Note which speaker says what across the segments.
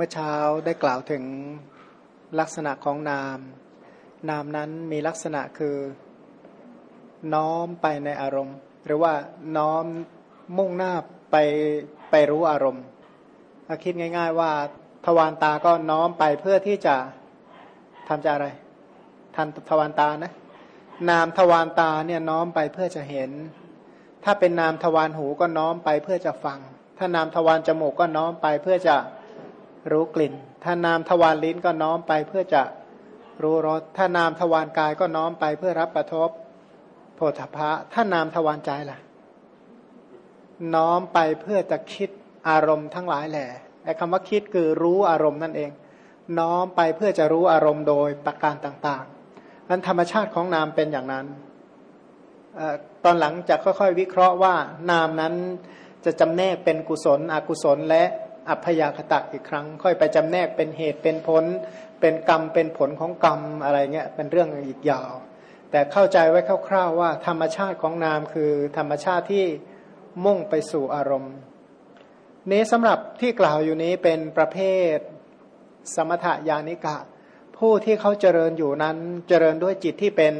Speaker 1: เมื่อเช้าได้กล่าวถึงลักษณะของนาม นามนั้นมีลักษณะคือน้อมไปในอารมณ์ หรือว่าน้อมมุ่งหน้าไปไปรู้อารมณ์ถ้าคิดง่าย ๆ ว่าทวารตาก็น้อมไปเพื่อที่จะทำจะอะไรทันทวารตานะ นามทวารตาเนี่ยน้อมไปเพื่อจะเห็น ถ้าเป็นนามทวารหูก็น้อมไปเพื่อจะฟัง ถ้านามทวารจมูกก็น้อมไปเพื่อจะ รู้กลิ่น ถ้านามทวารลิ้นก็น้อมไปเพื่อจะรู้รส ถ้านามทวารกายก็น้อมไปเพื่อรับกระทบโพธพะ ถ้านามทวารใจล่ะ น้อมไปเพื่อจะคิดอารมณ์ทั้งหลายแหละไอ้คำว่าคิดคือรู้อารมณ์นั่นเอง น้อมไปเพื่อจะรู้อารมณ์โดยประการต่างๆนั้นธรรมชาติของนามเป็นอย่างนั้นอตอนหลังจะค่อยๆ วิเคราะห์ว่านามนั้นจะจำแนกเป็นกุศล อกุศลและ อัพยาคตะอีกครั้ง ค่อยไปจำแนกเป็นเหตุเป็นผล เป็นกรรมเป็นผลของกรรมอะไรเงี้ยเป็นเรื่องอีกยาว แต่เข้าใจไว้คร่าวๆว่า ธรรมชาติของนามคือธรรมชาติที่มุ่งไปสู่อารมณ์นี้สำหรับที่กล่าวอยู่นี้เป็นประเภทสมถยานิกะ ผู้ที่เขาเจริญอยู่นั้นเจริญด้วยจิตที่เป็น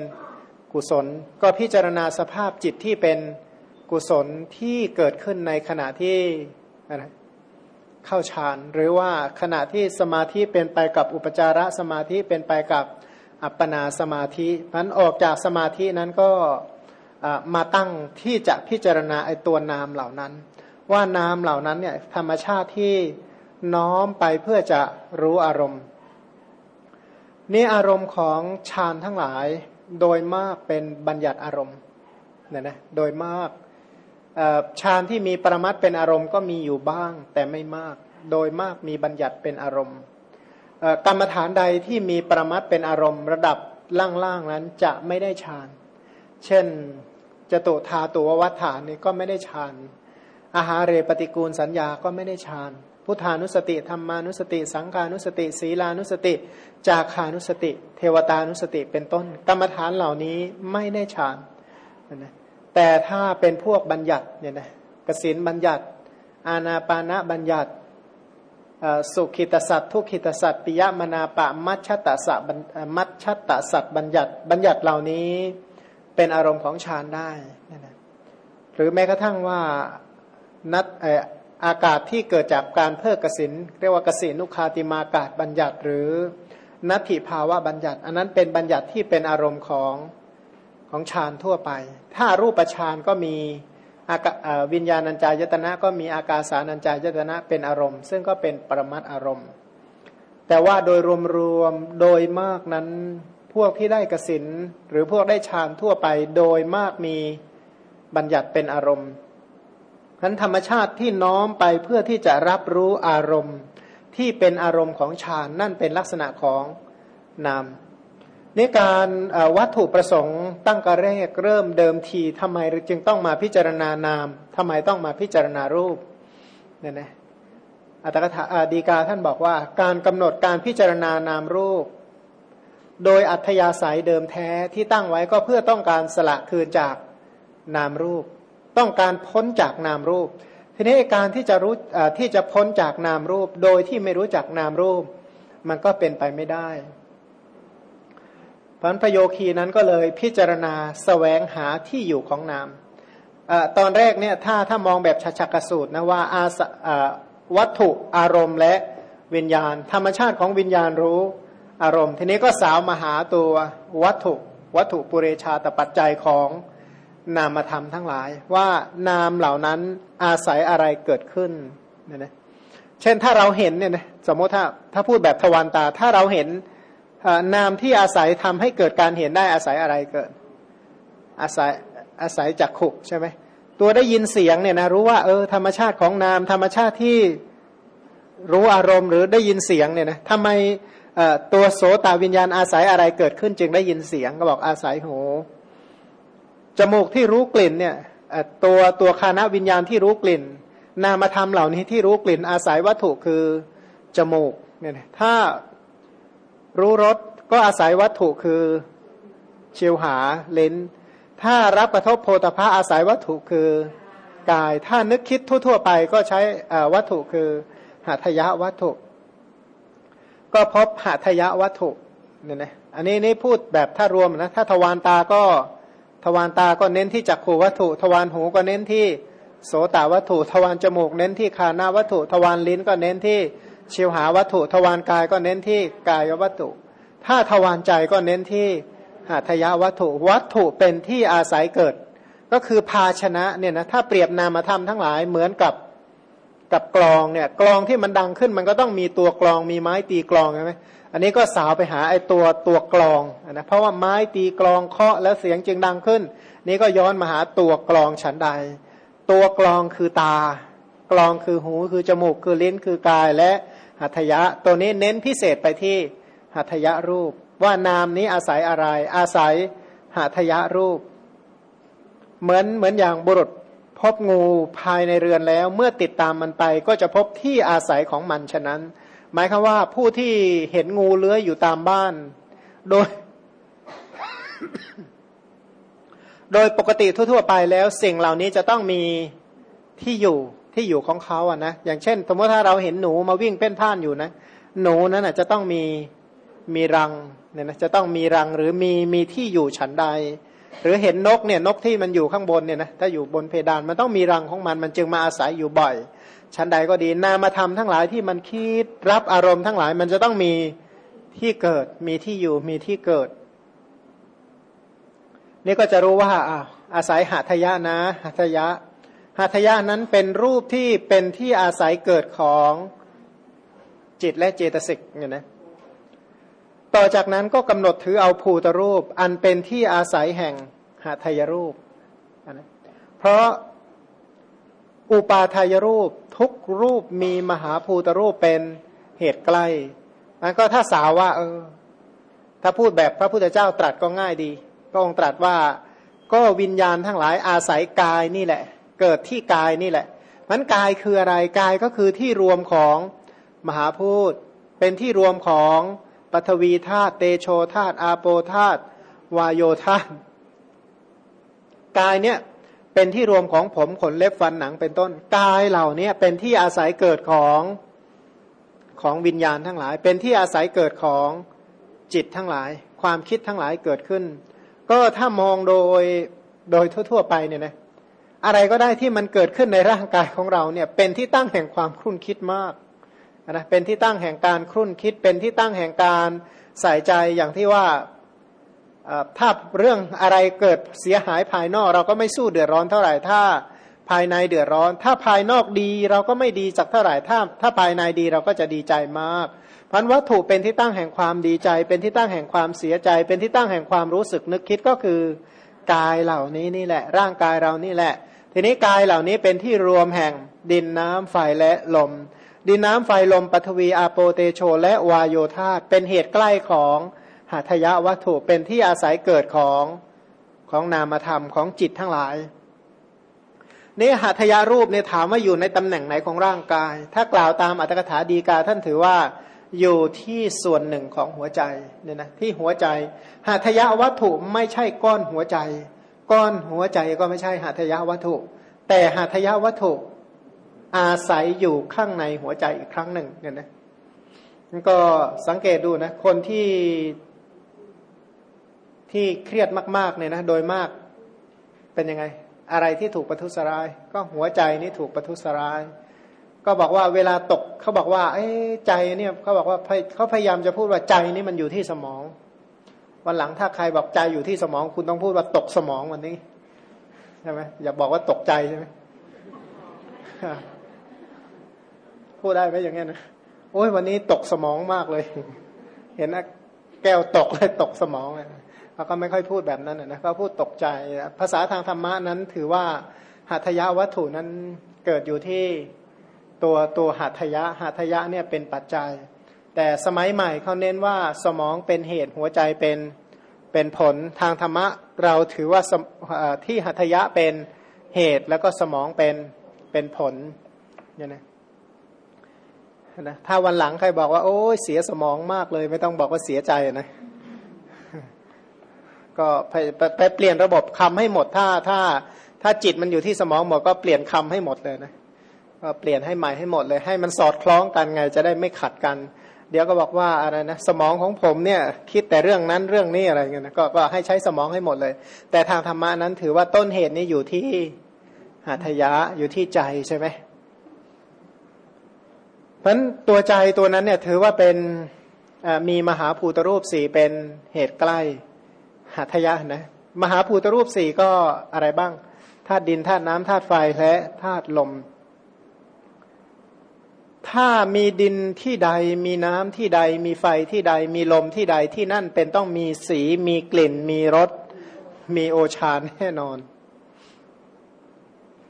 Speaker 1: กุศล ก็พิจารณาสภาพจิตที่เป็นกุศลที่เกิดขึ้นในขณะที่ เข้าฌาน หรือว่าขณะที่สมาธิเป็นไปกับอุปจารสมาธิเป็นไปกับอัปปนาสมาธินั้นออกจากสมาธินั้นก็มาตั้งที่จะพิจารณาไอตัวนามเหล่านั้น ว่านามเหล่านั้นเนี่ยธรรมชาติที่น้อมไปเพื่อจะรู้อารมณ์นี่อารมณ์ของฌานทั้งหลายโดยมากเป็นบัญญัติอารมณ์เนี่ยนะโดยมาก ฌานที่มีปรมัตเป็นอารมณ์ก็มีอยู่บ้างแต่ไม่มาก โดยมากมีบัญญัติเป็นอารมณ์กรรมฐานใดที่มีปรมัตเป็นอารมณ์ ระดับล่างๆนั้นจะไม่ได้ฌาน เช่นจตุธาตัววัฏฐานนี่ก็ไม่ได้ฌาน อาหารเรปฏิกูลสัญญาก็ไม่ได้ฌานพุทธานุสติธรรมานุสติ สังขานุสติ ศีลานุสติ จาคานุสติ เทวตานุสติเป็นต้น กรรมฐานเหล่านี้ไม่ได้ฌานนะ แต่ถ้าเป็นพวกบัญญัติเนี่ยนะกสินบัญญัติ อาณาปานะบัญญัติสุขิตสัตทุขิตสัตปิยมนาปะมัชชตสัตมัชชตสัตบัญญัติ บัญญัติเหล่านี้เป็นอารมณ์ของฌานได้นะนะหรือแม้กระทั่งว่านัดอากาศที่เกิดจากการเพิกกสินเรียกว่ากสินุคาติมากาศบัญญัติ หรือนัตถิภาวะบัญญัติ อันนั้นเป็นบัญญัติที่เป็นอารมณ์ของ ของฌานทั่วไป ถ้ารูปฌานก็มีวิญญาณัญจายตนะก็มีอากาสานัญจายตนะเป็นอารมณ์ ซึ่งก็เป็นปรมัตอารมณ์ แต่ว่าโดยรวมๆโดยมากนั้นพวกที่ได้กสินหรือพวกได้ฌานทั่วไปโดยมากมีบัญญัติเป็นอารมณ์นั้นธรรมชาติที่น้อมไปเพื่อที่จะรับรู้อารมณ์ที่เป็นอารมณ์ของฌานนั่นเป็นลักษณะของนาม นการวัตถุประสงค์ตั้งกระแรกเริ่มเดิมทีทำไมจึงต้องมาพิจารณานามทำไมต้องมาพิจารณารูปเนี่ยนะอัตถกถาดีกาท่านบอกว่า การกำหนดการพิจารณานามรูป โดยอัธยาศัยเดิมแท้ที่ตั้งไว้ก็เพื่อต้องการสละคืนจากนามรูป ต้องการพ้นจากนามรูป ทีนี้การที่จะรู้ที่จะพ้นจากนามรูป โดยที่ไม่รู้จักนามรูป มันก็เป็นไปไม่ได้ พันพโยคีนั้นก็เลยพิจารณาสแสวงหาที่อยู่ของนามอตอนแรกเนี่ยถ้าถ้ามองแบบชักสูตรนะว่าอาวัตถุอารมณ์และวิญญาณ ธรรมชาติของวิญญาณรู้อารมณ์ ทีนี้ก็สาวมาหาตัววัตถุวัตถุปุเรชาตปัจจัยของนามธรรมทั้งหลาย ว่านามเหล่านั้นอาศัยอะไรเกิดขึ้นเนี่ยนะเช่นถ้าเราเห็นเนี่ยนะสมมติถ้าถ้าพูดแบบทวารตาถ้าเราเห็น นามที่อาศัยทำให้เกิดการเห็นได้อาศัยอะไรเกิด อาศัยอาศัยจักขุใช่ไหมตัวได้ยินเสียงเนี่ยนะรู้ว่าเออธรรมชาติของนามธรรมชาติที่รู้อารมณ์หรือได้ยินเสียงเนี่ยนะทำไมตัวโสตวิญญาณอาศัยอะไรเกิดขึ้นจึงได้ยินเสียงก็บอกอาศัยหูจมูกที่รู้กลิ่นเนี่ยตัวตัวคานะวิญญาณที่รู้กลิ่น นามธรรมเหล่านี้ที่รู้กลิ่นอาศัยวัตถุคือจมูกเนี่ยถ้า รู้รสก็อาศัยวัตถุคือเชียวหาเลนถ้ารับกระทบโพธพะอาศัยวัตถุคือกาย ถ้านึกคิดทั่ว ๆ ไปก็ใช้วัตถุคือหัตถยะวัตถุ ก็พบหัตถยวัตถุเนี่ยนะอันนี้นี่พูดแบบถ้ารวมนะถ้าทวารตาก็ทวารตาก็เน้นที่จักขูวัตถุ ทวารหูก็เน้นที่โสตวัตถุ ทวารจมูกเน้นที่คานาวัตถุ ทวารลิ้นก็เน้นที่ ชิวหาวัตถุทวารกายก็เน้นที่กายวัตถุ ถ้าทวารใจก็เน้นที่หัตถยวัตถุวัตถุเป็นที่อาศัยเกิด ก็คือภาชนะเนี่ยนะถ้าเปรียบนามธรรมทั้งหลายเหมือนกับกับกลองเนี่ยกลองที่มันดังขึ้นมันก็ต้องมีตัวกลองมีไม้ตีกลองใช่ไหมอันนี้ก็สาวไปหาไอ้ตัวตัวกลองนะเพราะว่าไม้ตีกลองเคาะแล้วเสียงจึงดังขึ้น นี่ก็ย้อนมาหาตัวกลองฉันใด ตัวกลองคือตา กลองคือหูคือจมูกคือลิ้นคือกายและ หัตถยะ ตัวนี้เน้นพิเศษไปที่หัตถยะรูป ว่านามนี้อาศัยอะไร อาศัยหัตถยะรูป เหมือนเหมือนอย่างบุรุษพบงูภายในเรือนแล้ว เมื่อติดตามมันไปก็จะพบที่อาศัยของมันฉะนั้น หมายคือว่าผู้ที่เห็นงูเลื้อยอยู่ตามบ้าน โดย โดยปกติทั่ว ๆ ไปแล้ว สิ่งเหล่านี้จะต้องมีที่อยู่ ที่อยู่ของเขาอะนะอย่างเช่น สมมติถ้าเราเห็นหนูมาวิ่งเป้นพ่านอยู่นะ หนูนั้นอะจะต้องมีมีรังเนี่ยนะจะต้องมีรังหรือมีมีที่อยู่ฉันใด หรือเห็นนกเนี่ยนกที่มันอยู่ข้างบนเนี่ยนะถ้าอยู่บนเพดานมันต้องมีรังของมันมันจึงมาอาศัยอยู่บ่อยชั้นใดก็ดีนามาทำทั้งหลายที่มันคิดรับอารมณ์ทั้งหลายมันจะต้องมีที่เกิด มีที่อยู่มีที่เกิด นี่ก็จะรู้ว่าอ่าอาศัยหัตยะนะหัตยะ หัตถยะนั้นเป็นรูปที่เป็นที่อาศัยเกิดของจิตและเจตสิกเนี่ยนะต่อจากนั้นก็กำหนดถือเอาภูตรูป อันเป็นที่อาศัยแห่งหาทายรูปนะเพราะอุปาทายรูปทุกรูปมีมหาภูตรูปเป็นเหตุใกล้มันก็ถ้าสาวว่าเออ ถ้าพูดแบบพระพุทธเจ้าตรัสก็ง่ายดีพระองค์ตรัสว่าก็วิญญาณทั้งหลายอาศัยกายนี่แหละ เกิดที่กายนี่แหละมันกายคืออะไรกายก็คือที่รวมของมหาพูดเป็นที่รวมของปฐวีธาตุเตโชธาตุอาโปธาตุวายโยธาตุกายเนี่ยเป็นที่รวมของผมขนเล็บฟันหนังเป็นต้นกายเหล่านี้เป็นที่อาศัยเกิดของของวิญญาณทั้งหลาย เป็นที่อาศัยเกิดของจิตทั้งหลาย ความคิดทั้งหลายเกิดขึ้น ก็ถ้ามองโดยโดยทั่ว ๆ ไปเนี่ยนะ อะไรก็ได้ที่มันเกิดขึ้นในร่างกายของเราเนี่ยเป็นที่ตั้งแห่งความคุ้นคิดมากนะเป็นที่ตั้งแห่งการครุ่นคิด เป็นที่ตั้งแห่งการใส่ใจอย่างที่ว่าถ้าเรื่องอะไรเกิดเสียหายภายนอก เราก็ไม่สู้เดือดร้อนเท่าไหร่ถ้าภายในเดือดร้อน ถ้าภายนอกดีเราก็ไม่ดีสักเท่าไหร่ถ้าถ้าภายในดีเราก็จะดีใจมากพันวัตถุเป็นที่ตั้งแห่งความดีใจ เป็นที่ตั้งแห่งความเสียใจ เป็นที่ตั้งแห่งความรู้สึกนึกคิดก็คือ กายเหล่านี้นี่แหละ ร่างกายเรานี่แหละ ทีนี้กายเหล่านี้เป็นที่รวมแห่งดินน้ำไฟและลม ดินน้ำไฟลมปฐวีอาโปเตโช และวายโยธาเป็นเหตุใกล้ของหัตยะวัตถุเป็นที่อาศัยเกิดของของนามธรรมของจิตทั้งหลายนี่หัตยารูปเนี่ยถามว่าอยู่ในตำแหน่งไหนของร่างกาย ถ้ากล่าวตามอัตถกถาดีกาท่านถือว่า อยู่ที่ส่วนหนึ่งของหัวใจเนี่ยนะที่หัวใจหัตยาวัตถุไม่ใช่ก้อนหัวใจ ก้อนหัวใจก็ไม่ใช่หัตยาวัตถุ แต่หัตยาวัตถุอาศัยอยู่ข้างในหัวใจอีกครั้งหนึ่งเนี่ยนะก็สังเกตดูนะคนที่ที่เครียดมากๆเนี่ยนะโดยมากเป็นยังไง อะไรที่ถูกประทุษร้าย ก็หัวใจนี่ถูกประทุษร้าย ก็บอกว่าเวลาตกเขาบอกว่า เอ้ใจเนี่ยเขาบอกว่าเขาพยายามจะพูดว่าใจนี่มันอยู่ที่สมอง วันหลังถ้าใครบอกใจอยู่ที่สมอง คุณต้องพูดว่าตกสมองวันนี้ใช่ไหมอย่าบอกว่าตกใจใช่ไหมพูดได้ไหมอย่างเงี้ยนะโอ้ยวันนี้ตกสมองมากเลย เห็นนะแก้วตกเลยตกสมองเลยเขาก็ไม่ค่อยพูดแบบนั้นนะเขาพูดตกใจ ภาษาทางธรรมะนั้น ถือว่าหัตถยะวัตถุนั้นเกิดอยู่ที่ ตัวตัวหัตถยะหัตถยะเนี่ยเป็นปัจจัย แต่สมัยใหม่เขาเน้นว่าสมองเป็นเหตุหัวใจเป็นเป็นผลทางธรรมะเราถือว่าที่หัตถยะเป็นเหตุแล้วก็สมองเป็นเป็นผลเนี่ยนะนะถ้าวันหลังใครบอกว่า โอ้ยเสียสมองมากเลย ไม่ต้องบอกว่าเสียใจนะก็ไปไปเปลี่ยนระบบคำให้หมดถ้าถ้า ถ้าจิตมันอยู่ที่สมองหมดก็เปลี่ยนคำให้หมดเลยนะ ก็เปลี่ยนให้ใหม่ให้หมดเลย ให้มันสอดคล้องกันไงจะได้ไม่ขัดกัน เดี๋ยวก็บอกว่าอะไรนะสมองของผมเนี่ยคิดแต่เรื่องนั้นเรื่องนี้อะไรเงี้ยนะกก็ให้ใช้สมองให้หมดเลย แต่ทางธรรมะนั้นถือว่าต้นเหตุนี้อยู่ที่หัตถยะอยู่ที่ใจใช่ไหมเพราะตัวใจตัวนั้นเนี่ยถือว่าเป็นมีมหาภูตรูปสี่เป็นเหตุใกล้หัตถยะนะมหาภูตรูปสี่ก็อะไรบ้างธาตุดินธาตุน้ำธาตุไฟและธาตุลม ถ้ามีดินที่ใดมีน้ำที่ใด มีไฟที่ใด มีลมที่ใดที่นั่นเป็นต้องมีสีมีกลิ่น มีรสมีโอชาแน่นอน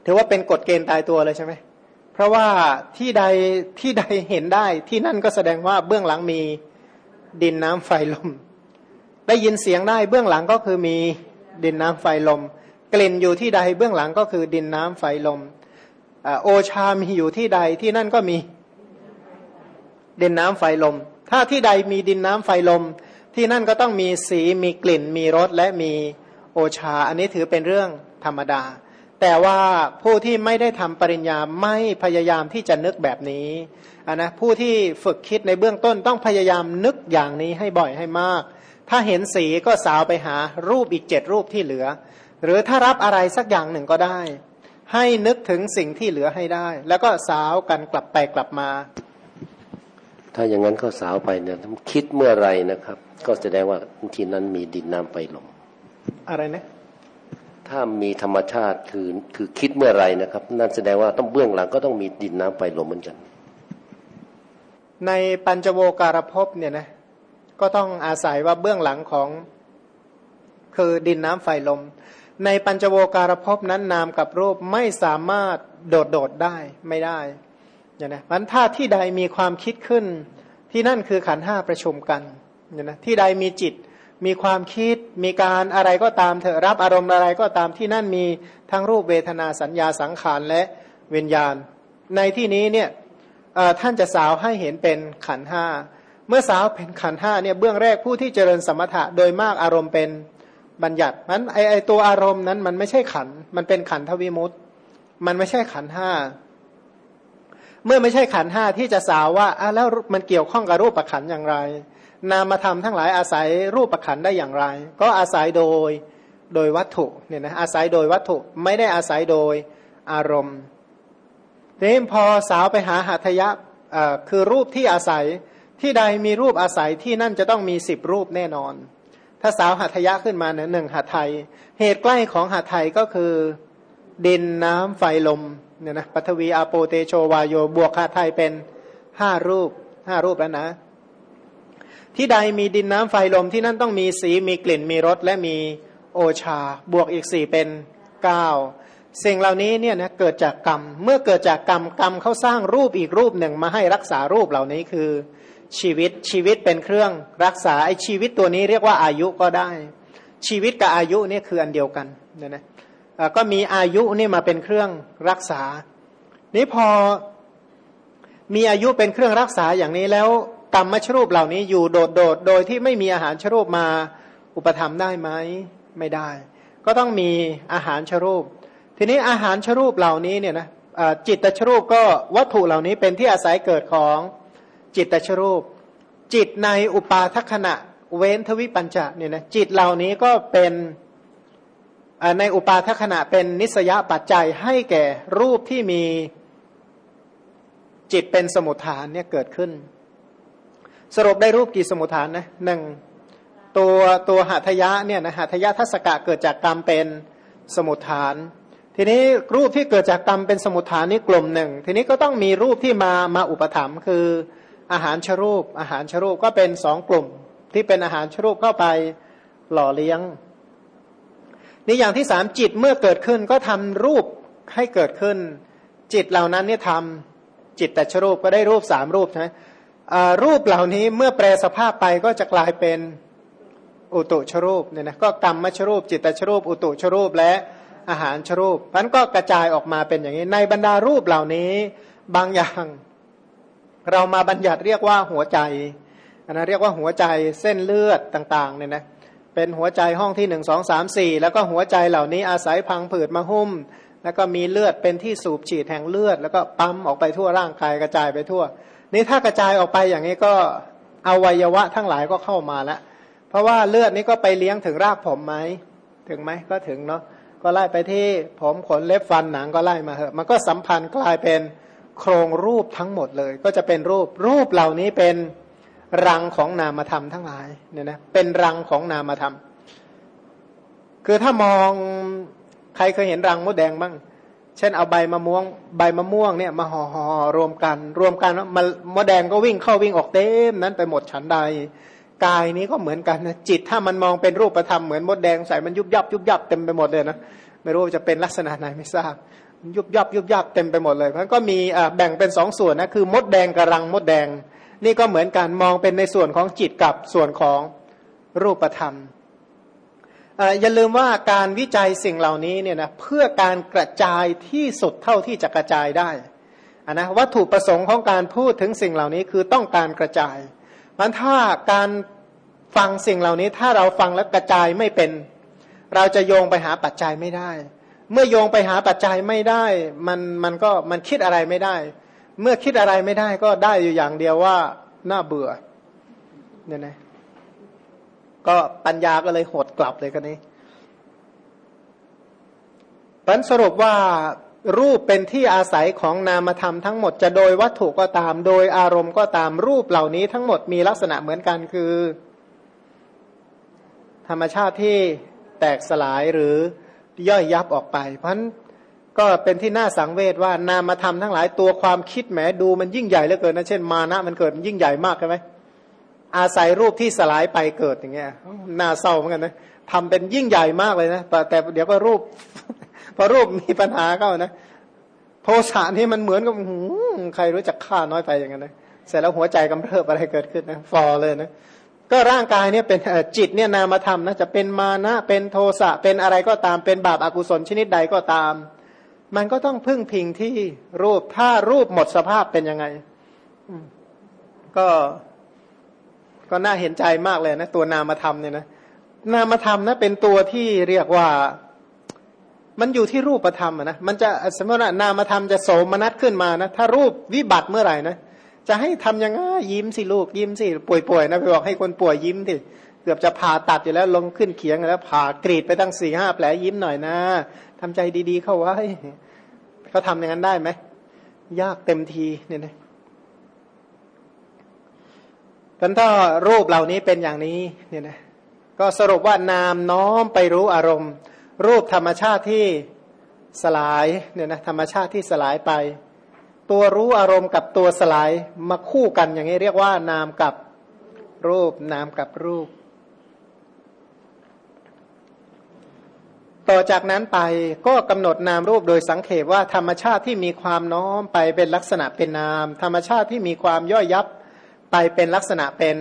Speaker 1: ถือว่าเป็นกฎเกณฑ์ตายตัวเลยใช่ไหมเพราะว่าที่ใดที่ใดเห็นได้ ที่นั่นก็แสดงว่าเบื้องหลังมีดินน้ำไฟลม ได้ยินเสียงได้เบื้องหลังก็คือมีดินน้ำไฟลม กลิ่นอยู่ที่ใดเบื้องหลังก็คือดินน้ำไฟลมโอชามีอยู่ที่ใดที่นั่นก็มี ดินน้ำไฟลม ถ้าที่ใดมีดินน้ำไฟลม ที่นั่นก็ต้องมีสีมีกลิ่น มีรสและมีโอชา อันนี้ถือเป็นเรื่องธรรมดา แต่ว่าผู้ที่ไม่ได้ทำปริญญาไม่พยายามที่จะนึกแบบนี้นนะผู้ที่ฝึกคิดในเบื้องต้นต้องพยายามนึกอย่างนี้ให้บ่อยให้มาก ถ้าเห็นสีก็สาวไปหารูปอีกเจ็ดรูปที่เหลือ หรือถ้ารับอะไรสักอย่างหนึ่งก็ได้ ให้นึกถึงสิ่งที่เหลือให้ได้ แล้วก็สาวกันกลับไปกลับมา
Speaker 2: ถ้าอย่างนั้นก็สาวไปเนี่ยคิดเมื่อไรนะครับ ก็แสดงว่าที่นั้นมีดินน้ำไฟลม
Speaker 1: อะไรนะ
Speaker 2: ถ้ามีธรรมชาติคือคือคิดเมื่อไรนะครับ นั่นแสดงว่าต้องเบื้องหลังก็ต้องมีดินน้ำไฟลมเหมือนกัน
Speaker 1: ในปัญจโวการภพเนี่ยนะก็ต้องอาศัยว่าเบื้องหลังของคือดินน้ำไฟลม ในปัญจโวการภพนั้นนามกับรูปไม่สามารถโดดโดดได้ไม่ได้ เนี่ยนะมันถ้าที่ใดมีความคิดขึ้น ที่นั่นคือขันห้าประชุมกันเนี่ยนะที่ใดมีจิต มีความคิด มีการอะไรก็ตามเถอะรับอารมณ์อะไรก็ตามที่นั่นมีทั้งรูปเวทนาสัญญาสังขารและวิญญาณ ในที่นี้เนี่ยท่านจะสาวให้เห็นเป็นขันห้าเมื่อสาวเป็นขันห้าเนี่ยเบื้องแรกผู้ที่เจริญสมถะโดยมากอารมณ์เป็นบัญญัติมันไอไอตัวอารมณ์นั้นมันไม่ใช่ขันมันเป็นขันทวิมุตมันไม่ใช่ขันห้า เมื่อไม่ใช่ขันห้าที่จะสาวว่าแล้วมันเกี่ยวข้องกับรูปประขันอย่างไร นามธรรมทั้งหลายอาศัยรูปประขันได้อย่างไร ก็อาศัยโดยโดยวัตถุเนี่ยนะอาศัยโดยวัตถุไม่ได้อาศัยโดยอารมณ์ทีนี้พอสาวไปหาหัตถยะคือรูปที่อาศัยที่ใดมีรูปอาศัยที่นั่นจะต้องมีสิบรูปแน่นอน ถ้าสาวหัตถยะขึ้นมาเนี่ยหนึ่งหัตไทยเหตุใกล้ของหัตไทยก็คือ ดินน้ำไฟลม เนี่ยนะปัทวีอาโปเตโชวายโยบวกคาไทยเป็นห้ารูปห้ารูปแล้วนะ ที่ใดมีดินน้ำไฟลมที่นั่นต้องมีสีมีกลิ่นมีรสและมีโอชา บวกอีกสี่เป็นเก้าสิ่งเหล่านี้เนี่ยนะเกิดจากกรรม เมื่อเกิดจากกรรมกรรมเขาสร้างรูปอีกรูปหนึ่งมาให้รักษารูปเหล่านี้คือชีวิตชีวิตเป็นเครื่องรักษาไอชีวิตตัวนี้เรียกว่าอายุก็ได้ ชีวิตกับอายุนี่คืออันเดียวกันเนี่ยนะ ก็มีอายุนี่มาเป็นเครื่องรักษา นี้พอมีอายุเป็นเครื่องรักษาอย่างนี้แล้วกรรมชรูปเหล่านี้อยู่โดดโดดโดยที่ไม่มีอาหารชรูปมาอุปธรรมได้ไหมไม่ได้ ก็ต้องมีอาหารชรูป ทีนี้อาหารชรูปเหล่านี้เนี่ยนะจิตตชรูปก็วัตถุเหล่านี้เป็นที่อาศัยเกิดของจิตตชรูป จิตในอุปาทขณะเว้นทวิปัญจะเนี่ยนะจิตเหล่านี้ก็เป็น ในอุปาทขณะเป็นนิสยปัจจัยให้แก่รูปที่มีจิตเป็นสมุทฐานเนี่ยเกิดขึ้น สรุปได้รูปกี่สมุทฐานนะหนึ่งตัวตัวหัตยะเนี่ยนะหัตยะทัศกะเกิดจากกรรมเป็นสมุทฐาน ทีนี้รูปที่เกิดจากกรรมเป็นสมุทฐานนี่กลุ่มหนึ่ง ทีนี้ก็ต้องมีรูปที่มามาอุปถัมภ์คืออาหารชรูป อาหารชรูปก็เป็นสองกลุ่ม ที่เป็นอาหารชรูปเข้าไปหล่อเลี้ยง นี่อย่างที่สามจิตเมื่อเกิดขึ้นก็ทำรูปให้เกิดขึ้น จิตเหล่านั้นเนี่ยทำจิตแต่ชรูปก็ได้รูปสามรูปใช่ไหมรูปเหล่านี้เมื่อแปลสภาพไปก็จะกลายเป็นอุตุชรูปเนี่ยนะก็กรรมมชรูป จิตตชรูป อุตุชรูปและอาหารชรูปมันก็กระจายออกมาเป็นอย่างนี้ ในบรรดารูปเหล่านี้บางอย่าง เรามาบัญญัติเรียกว่าหัวใจอันนั้นเรียกว่าหัวใจเส้นเลือดต่างๆเนี่ยนะ เป็นหัวใจห้องที่หนึ่งสองสามสี่แล้วก็หัวใจเหล่านี้อาศัยพังผืดมาหุ้ม แล้วก็มีเลือดเป็นที่สูบฉีดแห่งเลือด แล้วก็ปั๊มออกไปทั่วร่างกายกระจายไปทั่ว นี่ถ้ากระจายออกไปอย่างนี้ก็อวัยวะทั้งหลายก็เข้ามาแล้วเพราะว่าเลือดนี้ก็ไปเลี้ยงถึงรากผมไหมถึงไหมก็ถึงเนาะก็ไล่ไปที่ผมขนเล็บฟันหนังก็ไล่มาเหอะ มันก็สัมพันธ์กลายเป็นโครงรูปทั้งหมดเลย ก็จะเป็นรูปรูปเหล่านี้เป็น รังของนามธรรมทั้งหลายเนี่ยนะเป็นรังของนามธรรม คือถ้ามองใครเคยเห็นรังมดแดงบ้าง เช่นเอาใบมะม่วง ใบมะม่วงเนี่ยมาห่อหอรวมกัน รวมกันมามดแดงก็วิ่งเข้าวิ่งออกเต็มนั้นไปหมดฉันใด กายนี้ก็เหมือนกันนะจิตถ้ามันมองเป็นรูปธรรมเหมือนมดแดงใส่มันยุบยับยุบยับเต็มไปหมดเลยนะไม่รู้จะเป็นลักษณะไหนไม่ทราบยุบยับยุบยับเต็มไปหมดเลยเพราะก็มีแบ่งเป็นสองส่วนนะคือมดแดงกับรังมดแดง นี่ก็เหมือนกันมองเป็นในส่วนของจิตกับส่วนของรูปธรรมอย่าลืมว่าการวิจัยสิ่งเหล่านี้เนี่ยนะเพื่อการกระจายที่สุดเท่าที่จะกระจายได้นนะวัตถุประสงค์ของการพูดถึงสิ่งเหล่านี้คือต้องการกระจายมันถ้าการฟังสิ่งเหล่านี้ถ้าเราฟังแล้วกระจายไม่เป็น เราจะโยงไปหาปัจจัยไม่ได้ เมื่อโยงไปหาปัจจัยไม่ได้ มันมันก็มันคิดอะไรไม่ได้ เมื่อคิดอะไรไม่ได้ก็ได้อยู่อย่างเดียวว่าน่าเบื่อเนี่ยนะก็ปัญญาก็เลยหดกลับเลยกันนี้ปันสรุปว่ารูปเป็นที่อาศัยของนามธรรมทั้งหมดจะโดยวัตถุก็ตาม โดยอารมณ์ก็ตามรูปเหล่านี้ทั้งหมดมีลักษณะเหมือนกันคือ ธรรมชาติที่แตกสลายหรือย่อยยับออกไป เพราะนั้น ก็เป็นที่น่าสังเวชว่านามธรรมทั้งหลายตัวความคิดแหมดูมันยิ่งใหญ่เหลือเกินนะเช่นมานะมันเกิดมันยิ่งใหญ่มากใช่ไหมอาศัยรูปที่สลายไปเกิดอย่างเงี้ยน่าเศร้าเหมือนกันนะทำเป็นยิ่งใหญ่มากเลยนะแต่แต่เดี๋ยวก็รูป พอรูปมีปัญหาเข้านะโทสะนี่มันเหมือนกับใครรู้จักฆ่าน้อยไปอย่างนั้นนะเสร็จแล้วหัวใจกำเริบอะไรเกิดขึ้นนะฟอเลยนะก็ร่างกายเนี่ยเป็นจิตเนี่ยนามธรรมนะจะเป็นมานะเป็นโทสะเป็นอะไรก็ตามเป็นบาปอากุศลชนิดใดก็ตาม มันก็ต้องพึ่งพิงที่รูปถ้ารูปหมดสภาพเป็นยังไงก็ก็น่าเห็นใจมากเลยนะ ตัวนามธรรมเนี่ยนะนามธรรมนะเป็นตัวที่เรียกว่า มันอยู่ที่รูปธรรมนะมันจะสมมติว่านามธรรมจะโสมนัสขึ้นมานะถ้ารูปวิบัติเมื่อไหร่นะจะให้ทำยังไงยิ้มสิลูกยิ้มสิป่วยๆนะไปบอกให้คนป่วยยิ้มสิเกือบจะผ่าตัดอยู่แล้วลงขึ้นเขียงแล้วผ่ากรีดไปตั้งสี่ห้าแผลยิ้มหน่อยนะ ทำใจดีๆเข้าไว้เขาทำอย่างนั้นได้ไหมยากเต็มทีเนี่ยนะกันถ้ารูปเหล่านี้เป็นอย่างนี้เนี่ยนะก็สรุปว่านามน้อมไปรู้อารมณ์ รูปธรรมชาติที่สลายเนี่ยนะธรรมชาติที่สลายไป ตัวรู้อารมณ์กับตัวสลายมาคู่กันอย่างนี้เรียกว่านามกับรูปนามกับรูป ต่อจากนั้นไปก็กำหนดนามรูปโดยสังเขปว่าธรรมชาติที่มีความน้อมไปเป็นลักษณะเป็นนาม ธรรมชาติที่มีความย่อยยับไปเป็นลักษณะเป็น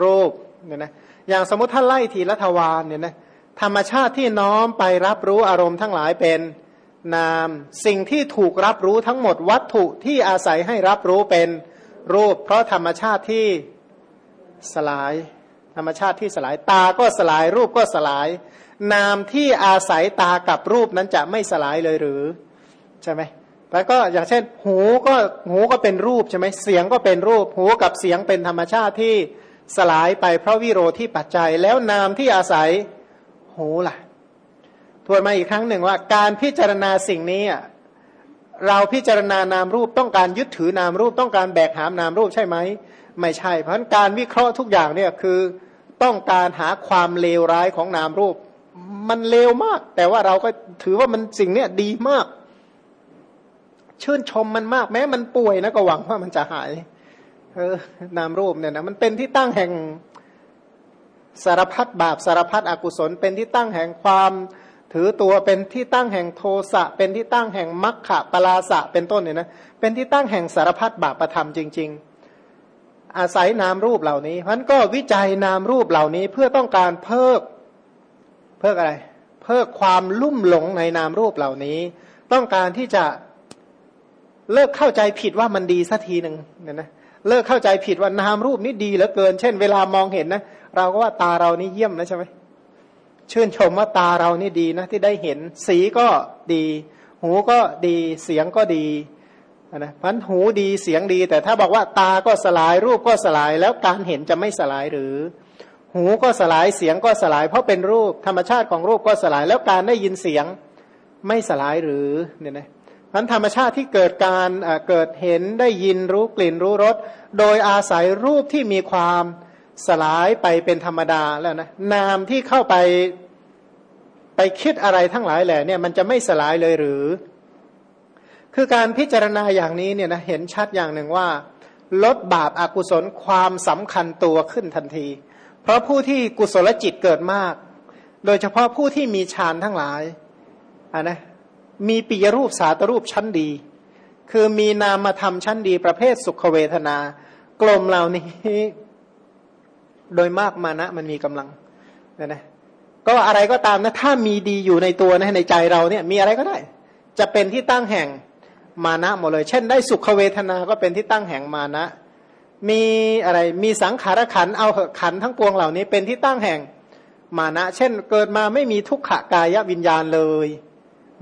Speaker 1: รูปเนี่ยนะอย่างสมมติถ้าไล่ทีละทวารเนี่ยนะธรรมชาติที่น้อมไปรับรู้อารมณ์ทั้งหลายเป็นนาม สิ่งที่ถูกรับรู้ทั้งหมดวัตถุที่อาศัยให้รับรู้เป็นรูป เพราะธรรมชาติที่สลาย ธรรมชาติที่สลายตาก็สลายรูปก็สลาย นามที่อาศัยตากับรูปนั้นจะไม่สลายเลยหรือ ใช่ไหมแล้วก็อย่างเช่น หูก็หูก็เป็นรูปใช่ไหมเสียงก็เป็นรูป หูกับเสียงเป็นธรรมชาติที่สลายไปเพราะวิโรธที่ปัจจัย แล้วนามที่อาศัยหูล่ะทวนมาอีกครั้งหนึ่งว่า การพิจารณาสิ่งนี้เราพิจารณานามรูปต้องการยึดถือนามรูปต้องการแบกหามนามรูปใช่ไหมไม่ใช่ เพราะการวิเคราะห์ทุกอย่างเนี่ยคือต้องการหาความเลวร้ายของนามรูป มันเลวมาก แต่ว่าเราก็ถือว่ามันสิ่งเนี้ยดีมาก ชื่นชมมันมาก แม้มันป่วยนะก็หวังว่ามันจะหาย เออนามรูปเนี่ยนะมันเป็นที่ตั้งแห่งสารพัดบาปสารพัดอกุศล เป็นที่ตั้งแห่งความถือตัวเป็นที่ตั้งแห่งโทสะเป็นที่ตั้งแห่งมัคคะปลาสะเป็นต้นเนี่ยนะเป็นที่ตั้งแห่งสารพัดบาปประธรรมจริง ๆ อาศัยนามรูปเหล่านี้เพราะนั้นก็วิจัยนามรูปเหล่านี้เพื่อต้องการเพิก เพิกอะไร เพิกความลุ่มหลงในนามรูปเหล่านี้ ต้องการที่จะเลิกเข้าใจผิดว่ามันดีสักทีหนึ่งเนี่ยนะเลิกเข้าใจผิดว่านามรูปนี้ดีเหลือเกิน เช่น เวลามองเห็นนะเราก็ว่าตาเรานี่เยี่ยมนะใช่ไหมชื่นชมว่าตาเรานี่ดีนะที่ได้เห็น สีก็ดี หูก็ดีเสียงก็ดีนะพันหูดีเสียงดี แต่ถ้าบอกว่าตาก็สลายรูปก็สลายแล้วการเห็นจะไม่สลายหรือ หูก็สลายเสียงก็สลาย เพราะเป็นรูปธรรมชาติของรูปก็สลาย แล้วการได้ยินเสียงไม่สลายหรือเนี่ยนะพันธรรมชาติที่เกิดการเกิดเห็นได้ยินรู้กลิ่นรู้รสโดยอาศัยรูปที่มีความสลายไปเป็นธรรมดาแล้วนะนามที่เข้าไปไปคิดอะไรทั้งหลายแหละเนี่ยมันจะไม่สลายเลยหรือ คือการพิจารณาอย่างนี้เนี่ยนะเห็นชัดอย่างหนึ่งว่า ลดบาปอากุศลความสำคัญตัวขึ้นทันที เพราะผู้ที่กุศลจิตเกิดมาก โดยเฉพาะผู้ที่มีฌานทั้งหลายอ่านะมีปิยรูปสาตรูปชั้นดี คือมีนามธรรมชั้นดีประเภทสุขเวทนา กลมเหล่านี้ โดยมากมานะ มันมีกำลังนะนะก็อะไรก็ตามนะ ถ้ามีดีอยู่ในตัวนะในใจเราเนี่ยมีอะไรก็ได้ จะเป็นที่ตั้งแห่งมานะหมดเลย เช่น ได้สุขเวทนา ก็เป็นที่ตั้งแห่งมานะ มีอะไรมีสังขารขันเอาขันทั้งปวงเหล่านี้เป็นที่ตั้งแห่งมานะ เช่น เกิดมาไม่มีทุกขกายวิญญาณเลย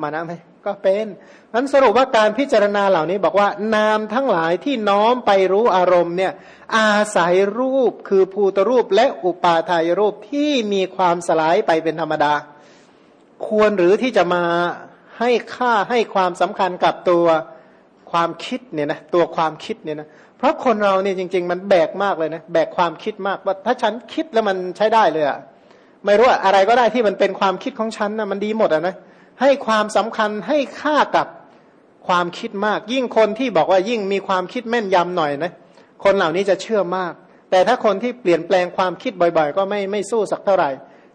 Speaker 1: มานะไหมก็เป็นนั้นสรุปว่าการพิจารณาเหล่านี้บอกว่านามทั้งหลายที่น้อมไปรู้อารมณ์เนี่ยอาศัยรูปคือภูตรูปและอุปาทายรูปที่มีความสลายไปเป็นธรรมดา ควรหรือที่จะมาให้ค่าให้ความสำคัญกับตัวความคิดเนี่ยนะตัวความคิดเนี่ยนะ เพราะคนเราเนี่ยจริง ๆ มันแบกมากเลยนะแบกความคิดมากว่าถ้าฉันคิดแล้วมันใช้ได้เลยอะไม่รู้อะไรก็ได้ที่มันเป็นความคิดของฉันนะมันดีหมดอะนะให้ความสำคัญให้ค่ากับความคิดมาก ยิ่งคนที่บอกว่ายิ่งมีความคิดแม่นยำหน่อยนะคนเหล่านี้จะเชื่อมาก แต่ถ้าคนที่เปลี่ยนแปลงความคิดบ่อย ๆ ก็ไม่ไม่สู้สักเท่าไหร่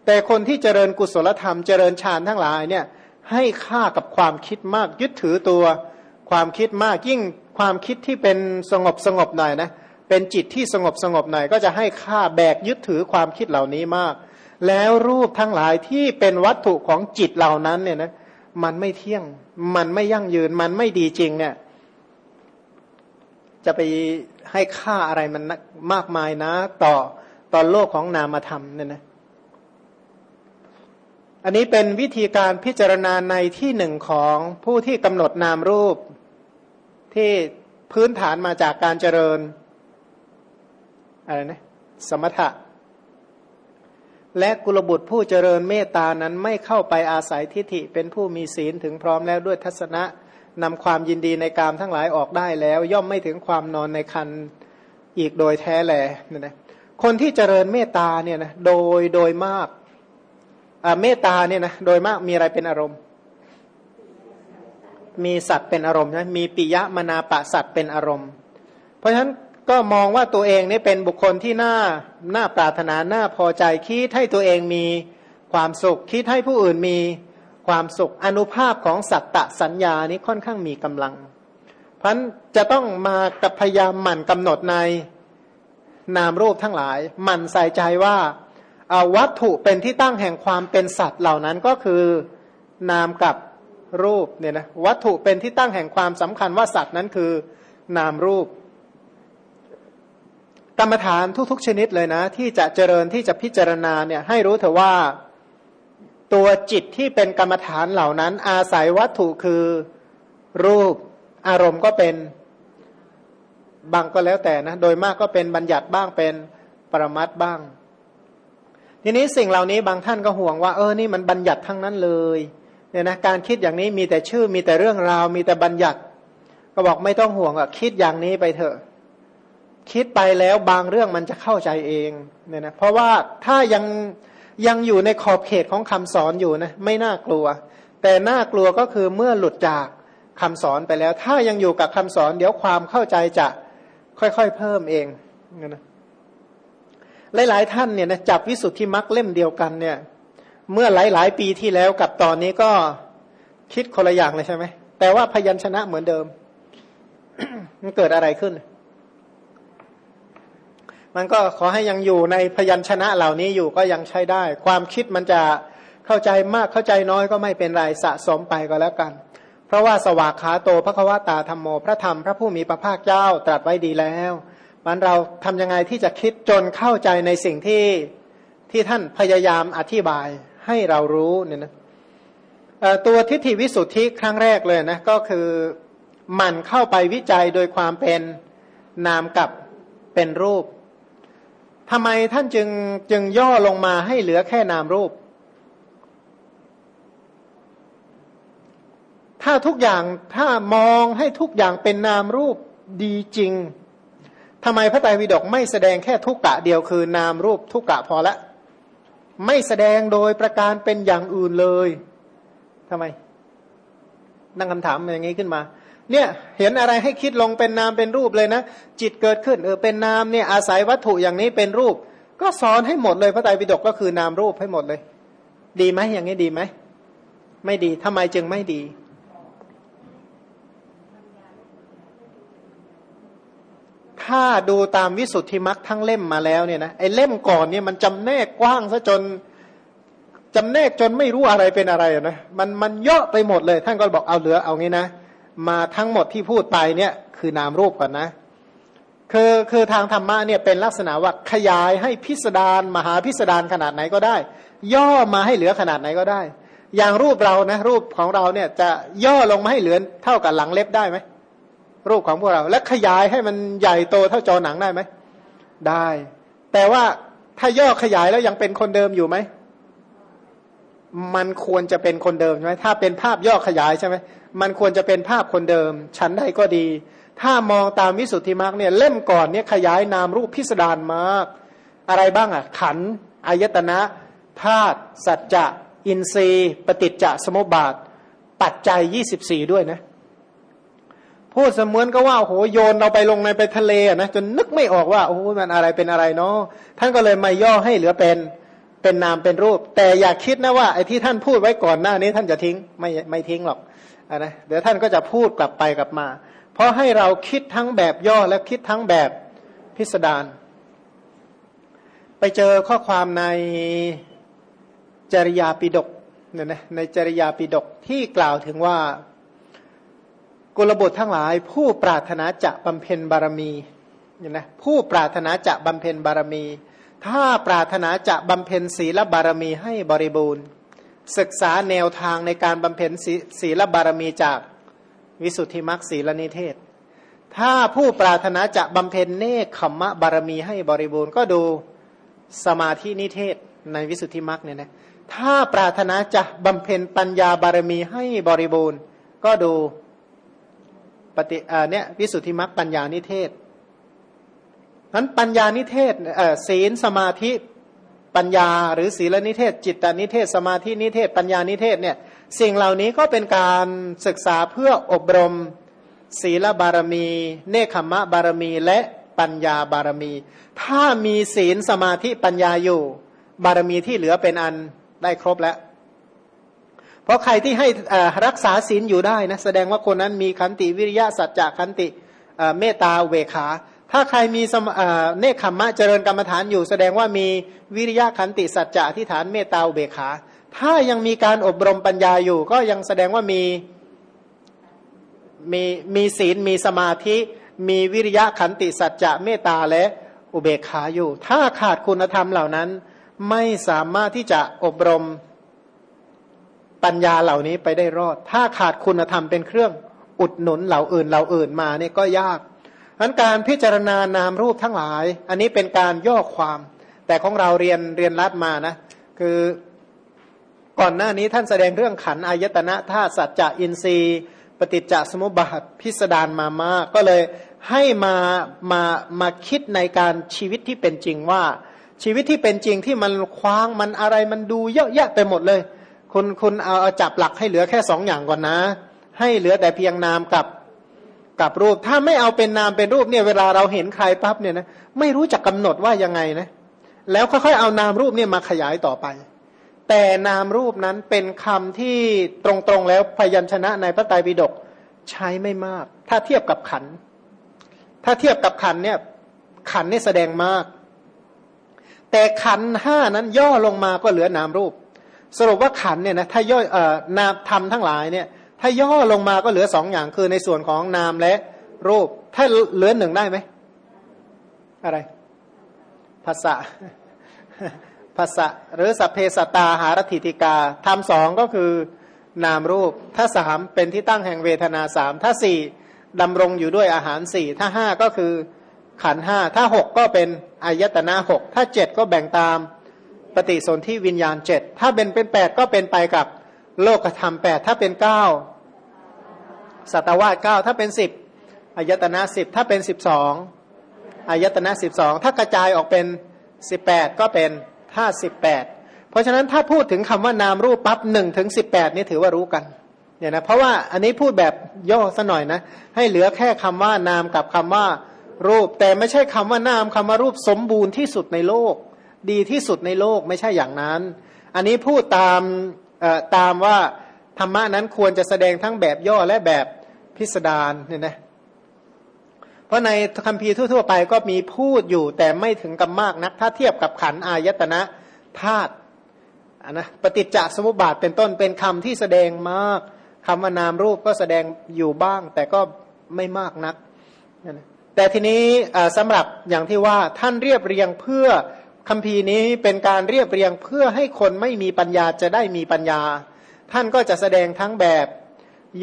Speaker 1: แต่คนที่เจริญกุศลธรรมเจริญฌานทั้งหลายเนี่ยให้ค่ากับความคิดมากยึดถือตัวความคิดมากยิ่ง ความคิดที่เป็นสงบสงบหน่อยนะเป็นจิตที่สงบสงบหน่อยก็จะให้ค่าแบกยึดถือความคิดเหล่านี้มาก แล้วรูปทั้งหลายที่เป็นวัตถุของจิตเหล่านั้นเนี่ยนะมันไม่เที่ยง มันไม่ยั่งยืน มันไม่ดีจริงเนี่ย จะไปให้ค่าอะไรมันมากมายนะ ต่อต่อโลกของนามธรรมเนี่ยนะ อันนี้เป็นวิธีการพิจารณาในที่หนึ่งของผู้ที่กำหนดนามรูป ที่พื้นฐานมาจากการเจริญอะไรนะสมถะ และกุลบุตรผู้เจริญเมตตานั้นไม่เข้าไปอาศัยทิฏฐิเป็นผู้มีศีลถึงพร้อมแล้วด้วยทัศนะนำความยินดีในกามทั้งหลายออกได้แล้ว ย่อมไม่ถึงความนอนในคันอีกโดยแท้แลนี่นะคนที่เจริญเมตตาเนี่ยนะโดยโดยมากเมตตาเนี่ยนะโดยมากมีอะไรเป็นอารมณ์ มีสัตว์เป็นอารมณ์ใช่มีปิยะมนาปะสัตว์เป็นอารมณ์ เพราะฉะนั้นก็มองว่าตัวเองนี่เป็นบุคคลที่น่าน่าปรารถนาน่าพอใจคิดให้ตัวเองมีความสุขคิดให้ผู้อื่นมีความสุขอนุภาพของสัตตสัญญานี้ค่อนข้างมีกำลัง เพราะฉะนั้นจะต้องมากับพยายามหมั่นกำหนดในนามรูปทั้งหลายหมั่นใส่ใจว่าวัตถุเป็นที่ตั้งแห่งความเป็นสัตว์เหล่านั้นก็คือนามกับ รูปเนี่ยนะวัตถุเป็นที่ตั้งแห่งความสำคัญว่าสัตว์นั้นคือนามรูป กรรมฐานทุกๆชนิดเลยนะ ที่จะเจริญที่จะพิจารณาเนี่ยให้รู้เถอะว่าตัวจิตที่เป็นกรรมฐานเหล่านั้น อาศัยวัตถุคือรูปอารมณ์ก็เป็นบางก็แล้วแต่นะโดยมากก็เป็นบัญญัติบ้างเป็นปรมัตบ้าง ทีนี้สิ่งเหล่านี้บางท่านก็ห่วงว่าเออนี่มันบัญญัติทั้งนั้นเลย เนี่ยนะการคิดอย่างนี้มีแต่ชื่อมีแต่เรื่องราว มีแต่บัญญัติ ก็บอกไม่ต้องห่วงอะคิดอย่างนี้ไปเถอะ คิดไปแล้วบางเรื่องมันจะเข้าใจเองเนี่ยนะเพราะว่าถ้ายังยังอยู่ในขอบเขตของคำสอนอยู่นะไม่น่ากลัว แต่น่ากลัวก็คือเมื่อหลุดจากคำสอนไปแล้ว ถ้ายังอยู่กับคำสอน เดี๋ยวความเข้าใจจะค่อยๆเพิ่มเองนะหลายๆท่านเนี่ยนะจับวิสุทธิมรรคเล่มเดียวกันเนี่ย เมื่อหลายๆ ปีที่แล้วกับตอนนี้ก็คิดคนละอย่างเลยใช่ไหม แต่ว่าพยัญชนะเหมือนเดิม มันเกิดอะไรขึ้น มันก็ขอให้ยังอยู่ในพยัญชนะเหล่านี้อยู่ก็ยังใช้ได้ ความคิดมันจะเข้าใจมากเข้าใจน้อยก็ไม่เป็นไรสะสมไปก็แล้วกัน เพราะว่าสวากขาโตพระควตาธรรมโม พระธรรมพระผู้มีพระภาคเจ้าตรัสไว้ดีแล้วมันเราทำยังไงที่จะคิดจนเข้าใจในสิ่งที่ที่ท่านพยายามอธิบาย ให้เรารู้เนี่ยนะตัวทิฏฐิวิสุทธิครั้งแรกเลยนะก็คือหมั่นเข้าไปวิจัยโดยความเป็นนามกับเป็นรูปทำไมท่านจึงจึงย่อลงมาให้เหลือแค่นามรูป ถ้าทุกอย่างถ้ามองให้ทุกอย่างเป็นนามรูปดีจริงทำไมพระไตรปิฎกไม่แสดงแค่ทุกกะเดียวคือนามรูปทุกกะพอละ ไม่แสดงโดยประการเป็นอย่างอื่นเลยทำไม นั่งคำถามอย่างนี้ขึ้นมา เนี่ยเห็นอะไรให้คิดลงเป็นนามเป็นรูปเลยนะ จิตเกิดขึ้นเออเป็นนามเนี่ยอาศัยวัตถุอย่างนี้เป็นรูป ก็สอนให้หมดเลยพระไตรปิฎกก็คือนามรูปให้หมดเลย ดีไหมอย่างนี้ดีไหม ไม่ดีทำไมจึงไม่ดี ถ้าดูตามวิสุทธิมรรคทั้งเล่มมาแล้วเนี่ยนะไอ้เล่มก่อนเนี่ยมันจำแนกกว้างซะจนจำแนกจนไม่รู้อะไรเป็นอะไรนะมันมันเยอะไปหมดเลย ท่านก็บอกเอาเหลือเอางี้นะ มาทั้งหมดที่พูดไปเนี่ยคือนามรูปก่อนนะ คือคือทางธรรมะเนี่ยเป็นลักษณะว่าขยายให้พิสดารมหาพิสดารขนาดไหนก็ได้ ย่อมาให้เหลือขนาดไหนก็ได้ อย่างรูปเรานะรูปของเราเนี่ยจะย่อลงมาให้เหลือเท่ากับหลังเล็บได้ไหม รูปของพวกเรา และขยายให้มันใหญ่โตเท่าจอหนังได้ไหมได้ แต่ว่าถ้าย่อขยายแล้วยังเป็นคนเดิมอยู่ไหมมันควรจะเป็นคนเดิมใช่ไหมถ้าเป็นภาพย่อขยายใช่ไหมมันควรจะเป็นภาพคนเดิมฉันใดก็ดี ถ้ามองตามวิสุทธิมรรคเนี่ยเล่มก่อนเนี่ยขยายนามรูปพิสดารมาก อะไรบ้างอะ ขันอายตนะธาตุสัจจะ อินทรีย์ ปฏิจจสมุปบาท ปัจจัยยี่สิบสี่ด้วยนะ พูดเสมือนก็ว่าโอ้โหโยนเราไปลงในไปทะเลนะจนนึกไม่ออกว่าโอ้โหมันอะไรเป็นอะไรเนาะท่านก็เลยมาย่อให้เหลือเป็นเป็นนามเป็นรูป แต่อย่าคิดนะว่าไอ้ที่ท่านพูดไว้ก่อนหน้านี้ท่านจะทิ้งไม่ไม่ทิ้งหรอกอนะเดี๋ยวท่านก็จะพูดกลับไปกลับมา เพราะให้เราคิดทั้งแบบย่อและคิดทั้งแบบพิสดารไปเจอข้อความในจริยาปิดกเนี่ยนะในจริยาปิดกที่กล่าวถึงว่า กุลบุตรทั้งหลาย ผู้ปรารถนาจะบำเพ็ญบารมีเนี่ยนะผู้ปรารถนาจะบำเพ็ญบารมี ถ้าปรารถนาจะบำเพ็ญศีลบารมีให้บริบูรณ์ ศึกษาแนวทางในการบำเพ็ญศีลบารมีจากวิสุทธิมรรคศีลนิเทศ ถ้าผู้ปรารถนาจะบำเพ็ญเนคขมมะบารมีให้บริบูรณ์ ก็ดูสมาธินิเทศในวิสุทธิมรรคเนี่ยนะถ้าปรารถนาจะบำเพ็ญปัญญาบารมีให้บริบูรณ์ ก็ดู ปฏิเนี่ยวิสุทธิมรรคปัญญานิเทศนั้นปัญญานิเทศศีลสมาธิปัญญา หรือศีลนิเทศ จิตตนิเทศ สมาธินิเทศ ปัญญานิเทศเนี่ยสิ่งเหล่านี้ก็เป็นการศึกษาเพื่ออบรม ศีลบารมี เนคขมะบารมีและปัญญาบารมี ถ้ามีศีลสมาธิปัญญาอยู่ บารมีที่เหลือเป็นอันได้ครบแล้ว เพราะใครที่ให้รักษาศีลอยู่ได้นะแสดงว่าคนนั้นมีขันติวิริยะสัจจะขันติเมตตาเวขา ถ้าใครมีเนคขมมะเจริญกรรมฐานอยู่ แสดงว่ามีวิริยะขันติสัจจะที่ฐานเมตตาเบขา ถ้ายังมีการอบรมปัญญาอยู่ ก็ยังแสดงว่ามีมีมีศีลมีสมาธิมีวิริยะขันติสัจจะเมตตาและอุเบกขาอยู่ ถ้าขาดคุณธรรมเหล่านั้น ไม่สามารถที่จะอบรม ปัญญาเหล่านี้ไปได้รอด ถ้าขาดคุณธรรมเป็นเครื่องอุดหนุนเหล่าอื่นเหล่าอื่นมาเนี่ยก็ยากนั้นการพิจารณานามรูปทั้งหลาย อันนี้เป็นการย่อความ แต่ของเราเรียนเรียนรัดมานะ คือก่อนหน้านี้ท่านแสดงเรื่องขันอายตนะธาตุสัจจะอินทรีย์ ปฏิจจสมุปบาทพิสดารมามาก ก็เลยให้มามามาคิดในการชีวิตที่เป็นจริงว่า ชีวิตที่เป็นจริงที่มันคว้างมันอะไรมันดูเยอะแยะไปหมดเลย คุณคุณเอาเอาจับหลักให้เหลือแค่สองอย่างก่อนนะ ให้เหลือแต่เพียงนามกับกับรูป ถ้าไม่เอาเป็นนามเป็นรูปเนี่ยเวลาเราเห็นใครปั๊บเนี่ยนะไม่รู้จักกาหนดว่ายังไงนะ แล้วค่อยๆเอานามรูปเนี่ยมาขยายต่อไป แต่นามรูปนั้นเป็นคำที่ตรงๆแล้วพยัญชนะในพระไตรปิฎกใช้ไม่มาก ถ้าเทียบกับขัน ถ้าเทียบกับขันเนี่ยขันนี่แสดงมาก แต่ขันห้านั้นย่อลงมาก็เหลือนามรูป สรุปว่าขันเนี่ยนะถ้าย่อยเอ่อนามธรรมทั้งหลายเนี่ยถ้าย่อลงมาก็เหลือสองอย่างคือในส่วนของนามและรูป ถ้าเหลือหนึ่งได้ไหมอะไรภาษาภาษาหรือสัพเพสตาหารถิติกาทำสองก็คือนามรูป ถ้าสามเป็นที่ตั้งแห่งเวทนาสามถ้าสี่ดำรงอยู่ด้วยอาหารสี่ถ้าห้าก็คือขันห้าถ้าหกก็เป็นอายตนะหกถ้าเจ็ดก็แบ่งตาม ปฏิสนธิวิญญาณเจ็ดถ้าเป็นเป็นแปดก็เป็นไปกับโลกธรรมแปดถ้าเป็นเก้าสัตวาสเก้าถ้าเป็นสิบอายตนะสิบถ้าเป็นสิบสองอายตนะสิบสองถ้ากระจายออกเป็นสิบแปดก็เป็นท่าสิบแปดเพราะฉะนั้นถ้าพูดถึงคำว่านามรูปปั๊บหนึ่งถึงสิบแปดนี่ถือว่ารู้กันเนี่ยนะเพราะว่าอันนี้พูดแบบย่อซะหน่อยนะ ให้เหลือแค่คำว่านามกับคำว่ารูป แต่ไม่ใช่คำว่านามคำว่ารูปสมบูรณ์ที่สุดในโลก ดีที่สุดในโลกไม่ใช่อย่างนั้น อันนี้พูดตามตามว่าธรรมะนั้นควรจะแสดงทั้งแบบย่อและแบบพิสดารเนี่ยนะเพราะในคัมภีร์ทั่วๆไปก็มีพูดอยู่แต่ไม่ถึงกับมากนัก ถ้าเทียบกับขันอายตนะธาตุนะปฏิจจสมุปบาทเป็นต้นเป็นคำที่แสดงมากคำว่านามรูปก็แสดงอยู่บ้าง แต่ก็ไม่มากนัก แต่ทีนี้สำหรับอย่างที่ว่าท่านเรียบเรียงเพื่อ คำพีนี้เป็นการเรียบเรียงเพื่อให้คนไม่มีปัญญาจะได้มีปัญญา ท่านก็จะแสดงทั้งแบบ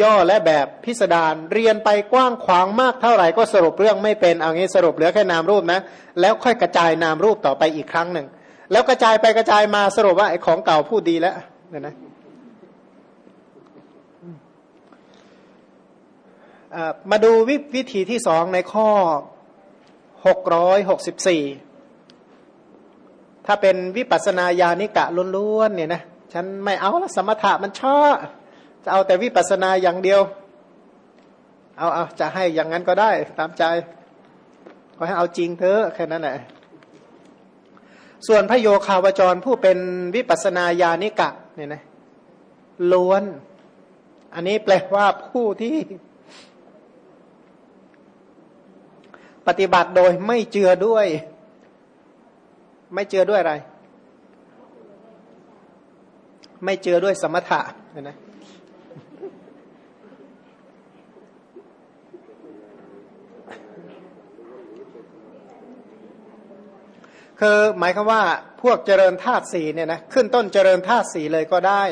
Speaker 1: ย่อและแบบพิสดารเรียนไปกว้างขวางมากเท่าไหร่ก็สรุปเรื่องไม่เป็นเอางี้สรุปเหลือแค่นามรูปนะ แล้วค่อยกระจายนามรูปต่อไปอีกครั้งหนึ่ง แล้วกระจายไปกระจายมาสรุปว่าไอของเก่าพูดดีแล้วเนะนะมาดูวิธีที่สองในข้อ 664 ถ้าเป็นวิปัสนาญาณิกะล้วนๆเนี่ยนะฉันไม่เอาละสมถะมันชอบจะเอาแต่วิปัสนาอย่างเดียว เอาเอาจะให้อย่างนั้นก็ได้ ตามใจขอให้เอาจริงเถอะแค่นั้นแหละส่วนพระโยคาวจรผู้เป็นวิปัสนาญาณิกะเนี่ยนะล้วน อันนี้แปลว่าผู้ที่ ปฏิบัติโดยไม่เจือด้วย ไม่เจือด้วยอะไร ไม่เจือด้วยสมถะเห็นไหมคือหมายคือว่าพวกเจริญธาตุสีเนี่ยนะขึ้นต้นเจริญธาตุสีเลยก็ได้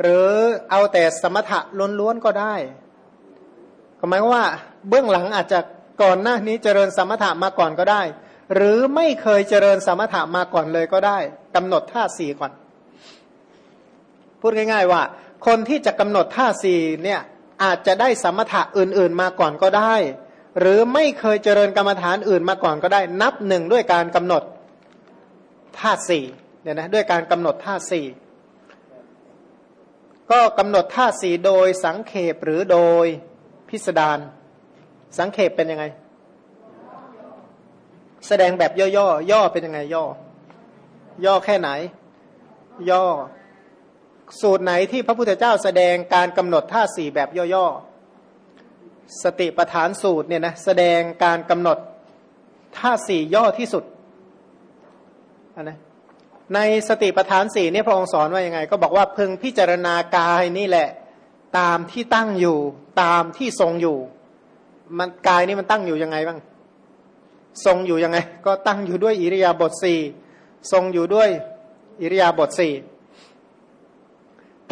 Speaker 1: หรือเอาแต่สมถะล้วนๆก็ได้ก็หมายว่าเบื้องหลังอาจจะก่อนหน้านี้เจริญสมถะมาก่อนก็ได้ หรือไม่เคยเจริญสมถะมาก่อนเลยก็ได้กำหนดท่าสี่ก่อน พูดง่าย ๆ ว่า คนที่จะกำหนดท่าสี่เนี่ยอาจจะได้สมถะอื่น ๆมาก่อนก็ได้ หรือไม่เคยเจริญกรรมฐานอื่นมาก่อนก็ได้ นับหนึ่งด้วยการกำหนดท่าสี่เนี่ยนะด้วยการกำหนดท่าสี่ก็กำหนดท่าสี่โดยสังเขปหรือโดยพิสดารสังเขปเป็นยังไง แสดงแบบย่อๆย่อเป็นยังไงย่อ ย่อแค่ไหน ย่อ สูตรไหนที่พระพุทธเจ้าแสดงการกำหนดท่าสี่แบบย่อๆสติปฐานสูตรเนี่ยนะแสดงการกำหนดท่าสี่ย่อที่สุดนะในสติปฐานสี่นี่พระองค์สอนว่ายังไง ก็บอกว่าพึงพิจารณากายนี่แหละ ตามที่ตั้งอยู่ ตามที่ทรงอยู่ มันกายนี่มันตั้งอยู่ยังไงบ้าง ทรงอยู่ยังไง ก็ตั้งอยู่ด้วยอิริยาบถสี่ทรงอยู่ด้วยอิริยาบถสี่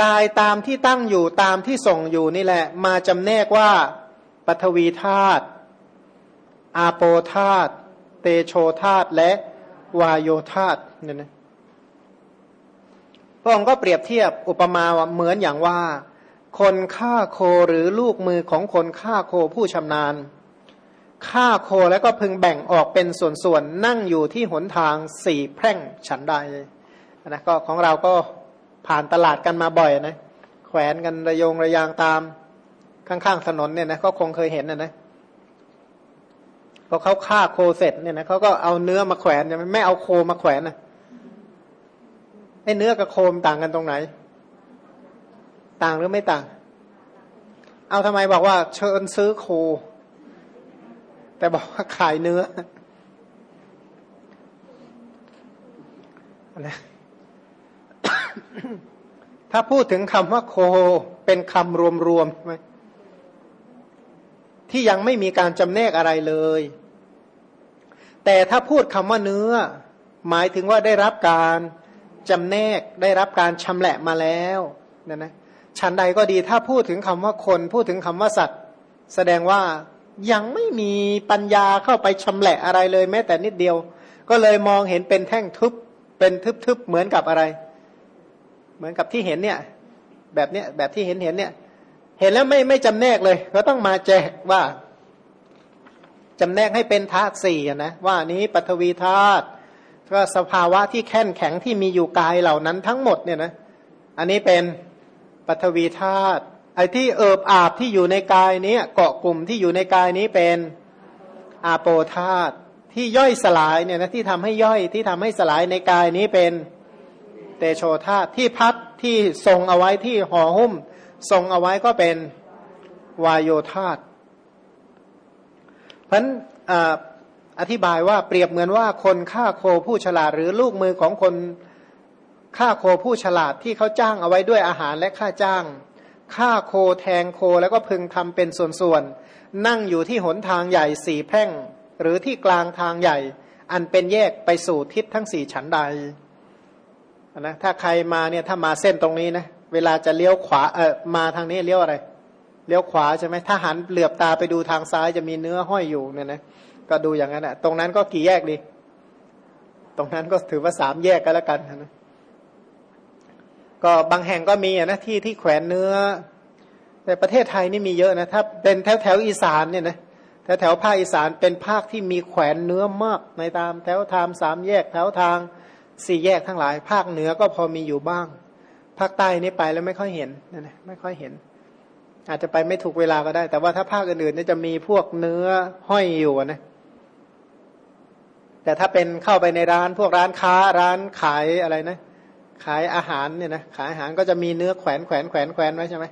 Speaker 1: กายตามที่ตั้งอยู่ตามที่ทรงอยู่นี่แหละ มาจำแนกว่าปฐวีธาตุอาโปธาตุเตโชธาตุและวายโยธาตุเนี่ยนะพระองค์ก็เปรียบเทียบอุปมาว่าเหมือนอย่างว่า คนฆ่าโคหรือลูกมือของคนฆ่าโคผู้ชำนาญ ฆ่าโคแล้วก็พึงแบ่งออกเป็นส่วนๆ นั่งอยู่ที่หนทางสี่แพร่งฉันใดนะก็ของเราก็ผ่านตลาดกันมาบ่อยนะ แขวนกันระยงระยางตามข้างๆถนนเนี่ยนะก็คงเคยเห็นนะนะพอเขาฆ่าโคเสร็จเนี่ยนะเขาก็เอาเนื้อมาแขวนไม่เอาโคมาแขวนนะไอ้เนื้อกับโคมต่างกันตรงไหน ต่างหรือไม่ต่าง เอาทำไมบอกว่าเชิญซื้อโค แต่บอกว่าขายเนื้อนะถ้าพูดถึงคำว่าโคเป็นคำรวมๆใช่ไหมที่ยังไม่มีการจำแนกอะไรเลย แต่ถ้าพูดคำว่าเนื้อ หมายถึงว่าได้รับการจำแนกได้รับการชำแหละมาแล้วนะนะชั้นใดก็ดีถ้าพูดถึงคำว่าคน พูดถึงคำว่าสัตว์ แสดงว่า ยังไม่มีปัญญาเข้าไปชำแหละอะไรเลยแม้แต่นิดเดียว ก็เลยมองเห็นเป็นแท่งทึบเป็นทึบๆเหมือนกับอะไร เหมือนกับที่เห็นเนี่ย แบบเนี้ยแบบที่เห็นเห็นเนี่ย เห็นแล้วไม่ไม่จำแนกเลย ก็ต้องมาแจกว่าจำแนกให้เป็นธาตุสี่นะว่านี้ปฐวีธาตุก็สภาวะที่แข็งแข็งที่มีอยู่กายเหล่านั้นทั้งหมดเนี่ยนะ อันนี้เป็นปฐวีธาตุ ไอ้ที่เอิบอาบที่อยู่ในกายนี้เกาะกลุ่มที่อยู่ในกายนี้เป็นอาโปธาตที่ย่อยสลายเนี่ยนะที่ทำให้ย่อยที่ทำให้สลายในกายนี้เป็นเตโชธาตที่พัดที่ทรงเอาไว้ที่ห่อหุ้ม ทรงเอาไว้ก็เป็นวายโยธาตเพราะนั้นอธิบายว่าเปรียบเหมือนว่าคนฆ่าโคผู้ฉลาด หรือลูกมือของคนฆ่าโคผู้ฉลาดที่เขาจ้างเอาไว้ด้วยอาหารและค่าจ้าง ฆ่าโคแทงโคแล้วก็พึงทำเป็นส่วนๆ นั่งอยู่ที่หนทางใหญ่สี่แพร่ง หรือที่กลางทางใหญ่ อันเป็นแยกไปสู่ทิศทั้งสี่ฉันใดนะถ้าใครมาเนี่ยถ้ามาเส้นตรงนี้นะเวลาจะเลี้ยวขวาเออมาทางนี้เลี้ยวอะไร เลี้ยวขวาใช่ไหมถ้าหันเหลือบตาไปดูทางซ้ายจะมีเนื้อห้อยอยู่เนี่ยนะก็ดูอย่างนั้นแหะตรงนั้นก็กี่แยกดี ตรงนั้นก็ถือว่าสามแยกก็แล้วกันนะ ก็บางแห่งก็มีนะที่ที่แขวนเนื้อ แต่ประเทศไทยนี่มีเยอะนะถ้าเป็นแถวแถวอีสานเนี่ยนะแถวแถวภาคอีสานเป็นภาคที่มีแขวนเนื้อมากในตามแถวทางสามแยกแถวทางสี่แยกทั้งหลาย ภาคเหนือก็พอมีอยู่บ้าง ภาคใต้นี่ไปแล้วไม่ค่อยเห็นนะนะไม่ค่อยเห็น อาจจะไปไม่ถูกเวลาก็ได้ แต่ว่าถ้าภาคอื่นๆนี่จะมีพวกเนื้อห้อยอยู่นะแต่ถ้าเป็นเข้าไปในร้านพวกร้านค้าร้านขายอะไรนะ ขายอาหารเนี่ยนะขายอาหารก็จะมีเนื้อแขวนแขวนแขวนแขวนไว้ใช่ไหม